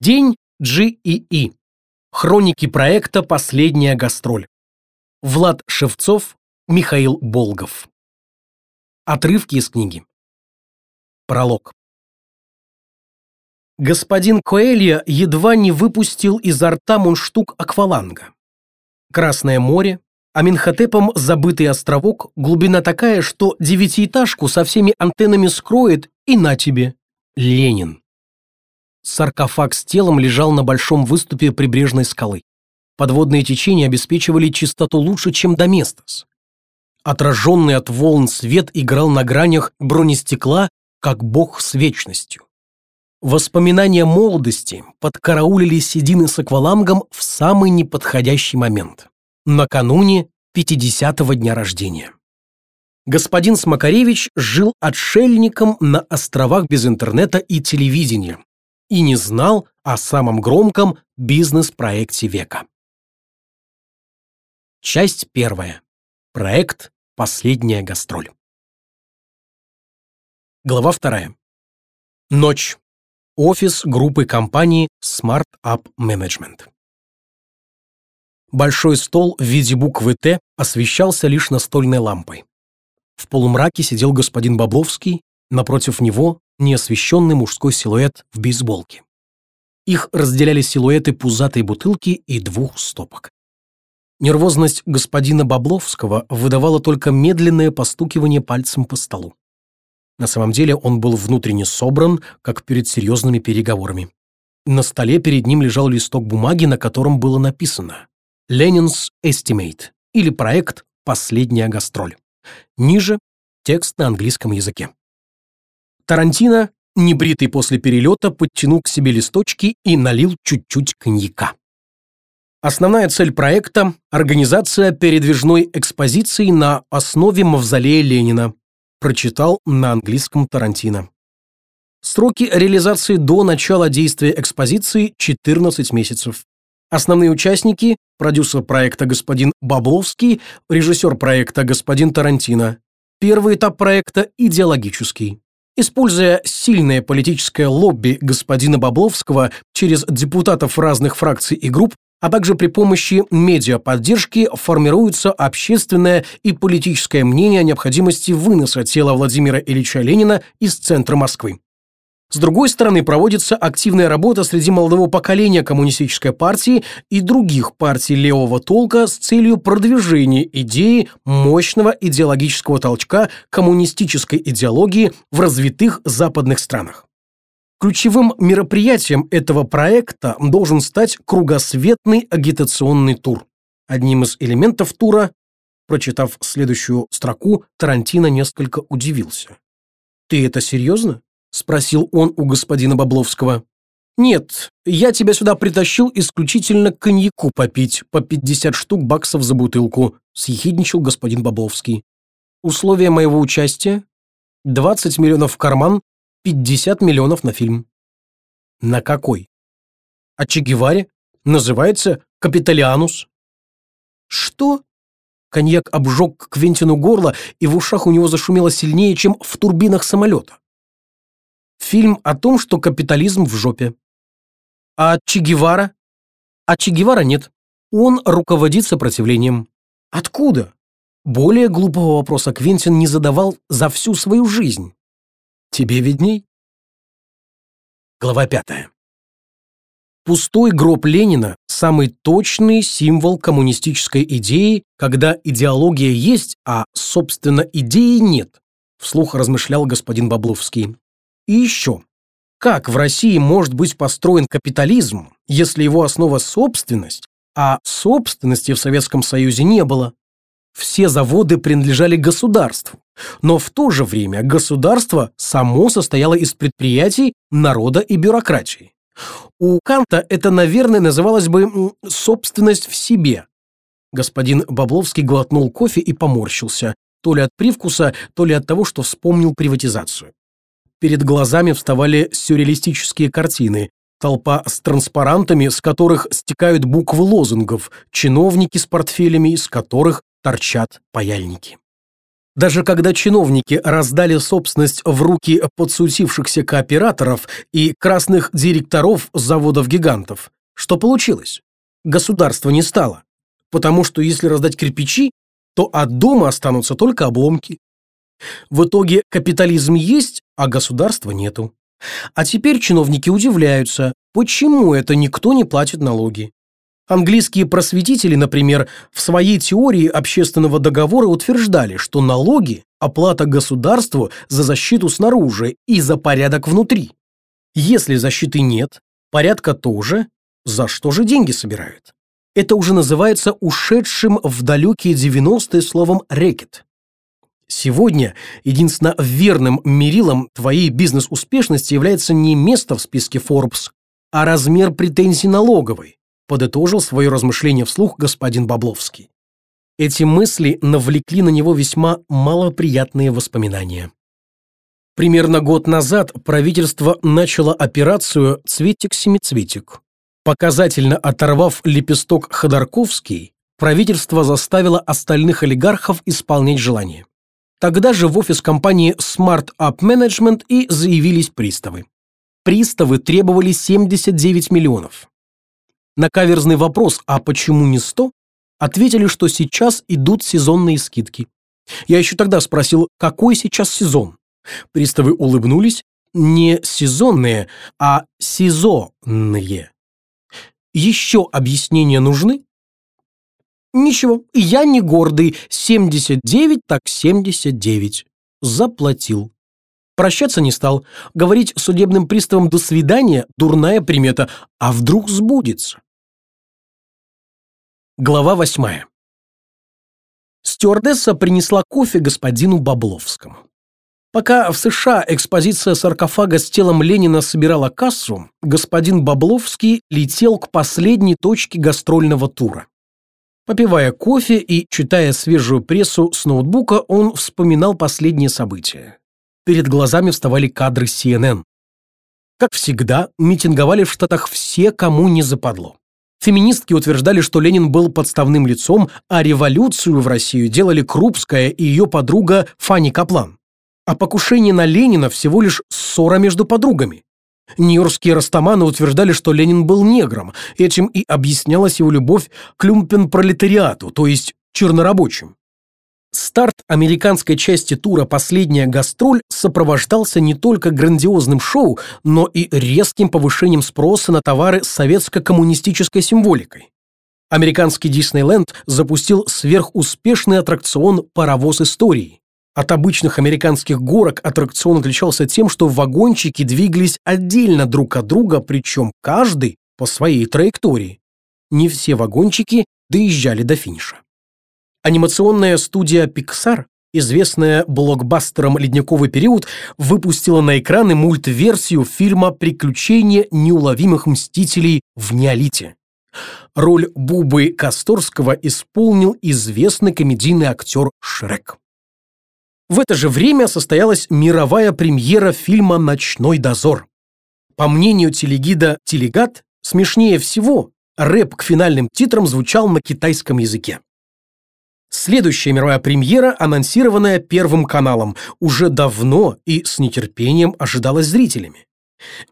День GEE. Хроники проекта «Последняя гастроль». Влад Шевцов, Михаил Болгов. Отрывки из книги. Пролог. Господин Коэлья едва не выпустил изо рта мундштук акваланга. Красное море, а Минхотепом забытый островок, глубина такая, что девятиэтажку со всеми антеннами скроет, и на тебе, Ленин. Саркофаг с телом лежал на большом выступе прибрежной скалы. Подводные течения обеспечивали чистоту лучше, чем Доместос. Отраженный от волн свет играл на гранях бронестекла, как бог с вечностью. Воспоминания молодости подкараулили седины с аквалангом в самый неподходящий момент. Накануне 50-го дня рождения. Господин Смакаревич жил отшельником на островах без интернета и телевидения, и не знал о самом громком бизнес-проекте века. Часть первая. Проект «Последняя гастроль». Глава вторая. Ночь. Офис группы компании Smart Up Management. Большой стол в виде буквы «Т» освещался лишь настольной лампой. В полумраке сидел господин Бабловский, напротив него неосвещенный мужской силуэт в бейсболке. Их разделяли силуэты пузатой бутылки и двух стопок. Нервозность господина Бабловского выдавала только медленное постукивание пальцем по столу. На самом деле он был внутренне собран, как перед серьезными переговорами. На столе перед ним лежал листок бумаги, на котором было написано «Ленин's Estimate» или проект «Последняя гастроль». Ниже – текст на английском языке. Тарантино, небритый после перелета, подтянул к себе листочки и налил чуть-чуть коньяка. Основная цель проекта – организация передвижной экспозиции на основе мавзолея Ленина, прочитал на английском Тарантино. Сроки реализации до начала действия экспозиции – 14 месяцев. Основные участники – продюсер проекта господин Бабловский, режиссер проекта господин Тарантино. Первый этап проекта – идеологический. Используя сильное политическое лобби господина Бабловского через депутатов разных фракций и групп, а также при помощи медиаподдержки формируется общественное и политическое мнение о необходимости выноса тела Владимира Ильича Ленина из центра Москвы. С другой стороны, проводится активная работа среди молодого поколения коммунистической партии и других партий левого толка с целью продвижения идеи мощного идеологического толчка коммунистической идеологии в развитых западных странах. Ключевым мероприятием этого проекта должен стать кругосветный агитационный тур. Одним из элементов тура, прочитав следующую строку, Тарантино несколько удивился. «Ты это серьезно?» — спросил он у господина Бабловского. «Нет, я тебя сюда притащил исключительно коньяку попить по 50 штук баксов за бутылку», — съехидничал господин Бабловский. «Условия моего участия? 20 миллионов в карман, 50 миллионов на фильм». «На какой?» «О Че Геваре. Называется «Капиталианус». «Что?» Коньяк обжег Квентину горло, и в ушах у него зашумело сильнее, чем в турбинах самолета. Фильм о том, что капитализм в жопе. А Че Гевара? А Че Гевара нет. Он руководит сопротивлением. Откуда? Более глупого вопроса Квентин не задавал за всю свою жизнь. Тебе видней? Глава пятая. Пустой гроб Ленина – самый точный символ коммунистической идеи, когда идеология есть, а, собственно, идеи нет, вслух размышлял господин Бабловский. И еще. Как в России может быть построен капитализм, если его основа собственность, а собственности в Советском Союзе не было? Все заводы принадлежали государству, но в то же время государство само состояло из предприятий, народа и бюрократии. У Канта это, наверное, называлось бы «собственность в себе». Господин Бабловский глотнул кофе и поморщился, то ли от привкуса, то ли от того, что вспомнил приватизацию. Перед глазами вставали сюрреалистические картины. Толпа с транспарантами, с которых стекают буквы лозунгов, чиновники с портфелями, из которых торчат паяльники. Даже когда чиновники раздали собственность в руки подсутившихся кооператоров и красных директоров заводов-гигантов, что получилось? Государства не стало, потому что если раздать кирпичи, то от дома останутся только обломки. В итоге капитализм есть, а государства нету. А теперь чиновники удивляются, почему это никто не платит налоги. Английские просветители, например, в своей теории общественного договора утверждали, что налоги – оплата государству за защиту снаружи и за порядок внутри. Если защиты нет, порядка тоже, за что же деньги собирают? Это уже называется ушедшим в далекие 90-е словом «рэкет». Сегодня единственно верным мерилом твоей бизнес-успешности является не место в списке Forbes, а размер претензий налоговой, подытожил свое размышление вслух господин Бабловский. Эти мысли навлекли на него весьма малоприятные воспоминания. Примерно год назад правительство начало операцию «Цветик-семицветик». Показательно оторвав лепесток Ходорковский, правительство заставило остальных олигархов исполнять желание. Тогда же в офис компании Smart Up Management и заявились приставы. Приставы требовали 79 миллионов. На каверзный вопрос «А почему не 100?» ответили, что сейчас идут сезонные скидки. Я еще тогда спросил, какой сейчас сезон? Приставы улыбнулись. Не сезонные, а сезонные. Еще объяснения нужны? Ничего, я не гордый. 79 так 79. Заплатил. Прощаться не стал. Говорить судебным приставам «до свидания» – дурная примета. А вдруг сбудется? Глава восьмая. Стюардесса принесла кофе господину Бабловскому. Пока в США экспозиция саркофага с телом Ленина собирала кассу, господин Бабловский летел к последней точке гастрольного тура. Попивая кофе и читая свежую прессу с ноутбука, он вспоминал последние события. Перед глазами вставали кадры CNN. Как всегда, митинговали в Штатах все, кому не западло. Феминистки утверждали, что Ленин был подставным лицом, а революцию в Россию делали Крупская и ее подруга Фанни Каплан. А покушение на Ленина всего лишь ссора между подругами. Нью-Йоркские растаманы утверждали, что Ленин был негром, этим и объяснялась его любовь к люмпен-пролетариату, то есть чернорабочим. Старт американской части тура «Последняя гастроль» сопровождался не только грандиозным шоу, но и резким повышением спроса на товары с советско-коммунистической символикой. Американский Диснейленд запустил сверхуспешный аттракцион «Паровоз истории». От обычных американских горок аттракцион отличался тем, что вагончики двигались отдельно друг от друга, причем каждый по своей траектории. Не все вагончики доезжали до финиша. Анимационная студия Pixar, известная блокбастером «Ледниковый период», выпустила на экраны мультверсию фильма «Приключения неуловимых мстителей в неолите». Роль Бубы Косторского исполнил известный комедийный актер Шрек. В это же время состоялась мировая премьера фильма «Ночной дозор». По мнению телегида «Телегат», смешнее всего рэп к финальным титрам звучал на китайском языке. Следующая мировая премьера, анонсированная Первым каналом, уже давно и с нетерпением ожидалась зрителями.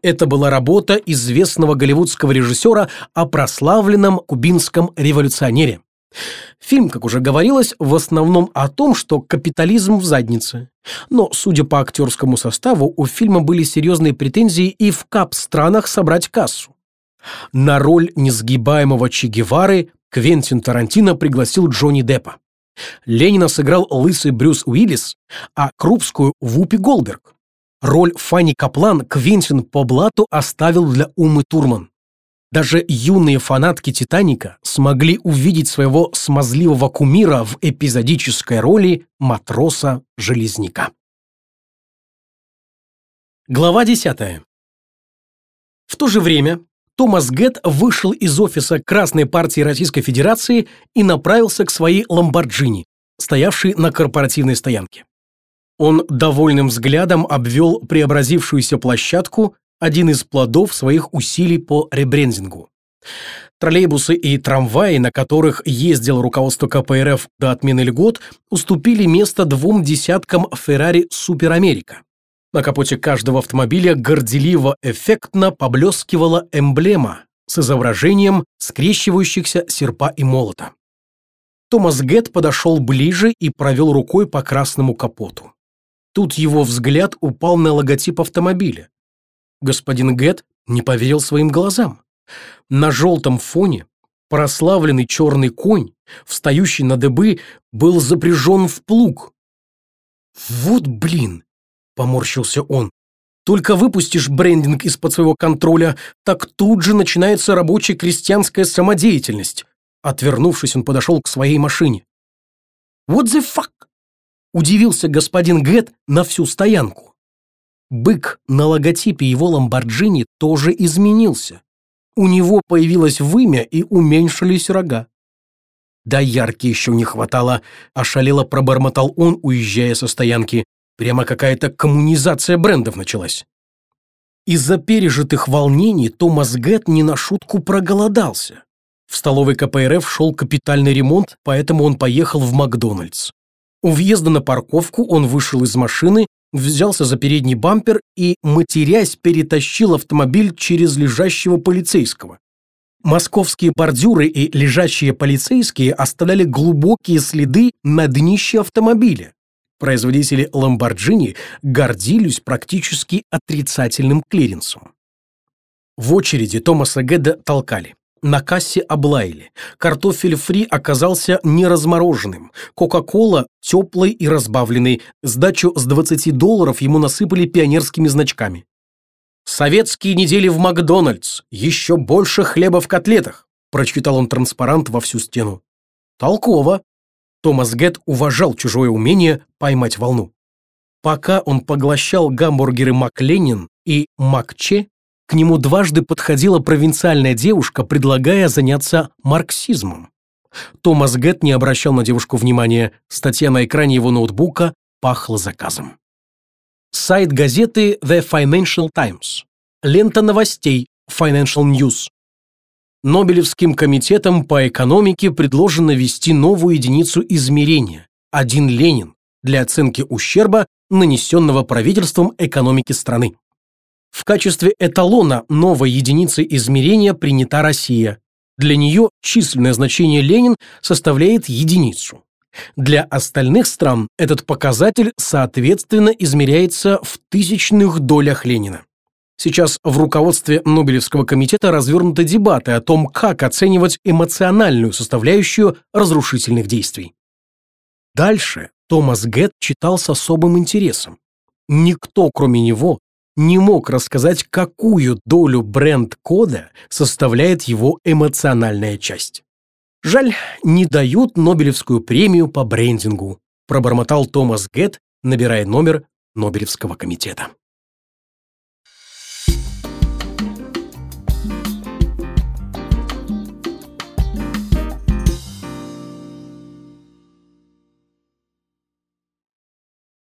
Это была работа известного голливудского режиссера о прославленном кубинском революционере. Фильм, как уже говорилось, в основном о том, что капитализм в заднице. Но, судя по актерскому составу, у фильма были серьезные претензии и в кап-странах собрать кассу. На роль несгибаемого Че Гевары Квентин Тарантино пригласил Джонни Деппа. Ленина сыграл лысый Брюс Уиллис, а Крупскую – Вупи Голдберг. Роль Фанни Каплан Квентин по блату оставил для Умы Турман. Даже юные фанатки «Титаника» смогли увидеть своего смазливого кумира в эпизодической роли матроса-железняка. Глава 10. В то же время Томас Гетт вышел из офиса Красной партии Российской Федерации и направился к своей «Ламборджини», стоявшей на корпоративной стоянке. Он довольным взглядом обвел преобразившуюся площадку, один из плодов своих усилий по ребрендингу. Троллейбусы и трамваи, на которых ездило руководство КПРФ до отмены льгот, уступили место двум десяткам Феррари Супер Америка. На капоте каждого автомобиля горделиво-эффектно поблескивала эмблема с изображением скрещивающихся серпа и молота. Томас Гетт подошел ближе и провел рукой по красному капоту. Тут его взгляд упал на логотип автомобиля. Господин Гетт не поверил своим глазам. На желтом фоне прославленный черный конь, встающий на дыбы, был запряжен в плуг. «Вот блин!» — поморщился он. «Только выпустишь брендинг из-под своего контроля, так тут же начинается рабочая крестьянская самодеятельность. Отвернувшись, он подошел к своей машине. «What the fuck?» – удивился господин Гэт на всю стоянку. Бык на логотипе его Ламборджини тоже изменился. У него появилось вымя и уменьшились рога. Да яркий еще не хватало, ошалело пробормотал он, уезжая со стоянки. Прямо какая-то коммунизация брендов началась. Из-за пережитых волнений Томас Гэт не на шутку проголодался. В столовой КПРФ шел капитальный ремонт, поэтому он поехал в Макдональдс. У въезда на парковку он вышел из машины, взялся за передний бампер и, матерясь, перетащил автомобиль через лежащего полицейского. Московские бордюры и лежащие полицейские оставляли глубокие следы на днище автомобиля. Производители Lamborghini гордились практически отрицательным клиренсом. В очереди Томаса Геда толкали. На кассе облаяли. Картофель фри оказался неразмороженным. Кока-кола теплой и разбавленной. Сдачу с 20 долларов ему насыпали пионерскими значками. «Советские недели в Макдональдс. Еще больше хлеба в котлетах», прочитал он транспарант во всю стену. Толково. Томас Гетт уважал чужое умение поймать волну. Пока он поглощал гамбургеры Макленин и Макче, к нему дважды подходила провинциальная девушка, предлагая заняться марксизмом. Томас Гетт не обращал на девушку внимания. Статья на экране его ноутбука пахла заказом. Сайт газеты The Financial Times. Лента новостей Financial News. Нобелевским комитетом по экономике предложено ввести новую единицу измерения – один Ленин для оценки ущерба, нанесенного правительством экономике страны. В качестве эталона новой единицы измерения принята Россия. Для нее численное значение Ленин составляет единицу. Для остальных стран этот показатель соответственно измеряется в тысячных долях Ленина. Сейчас в руководстве Нобелевского комитета развернуты дебаты о том, как оценивать эмоциональную составляющую разрушительных действий. Дальше Томас Гетт читал с особым интересом. Никто, кроме него, не мог рассказать, какую долю бренд-кода составляет его эмоциональная часть. «Жаль, не дают Нобелевскую премию по брендингу», пробормотал Томас Гетт, набирая номер Нобелевского комитета.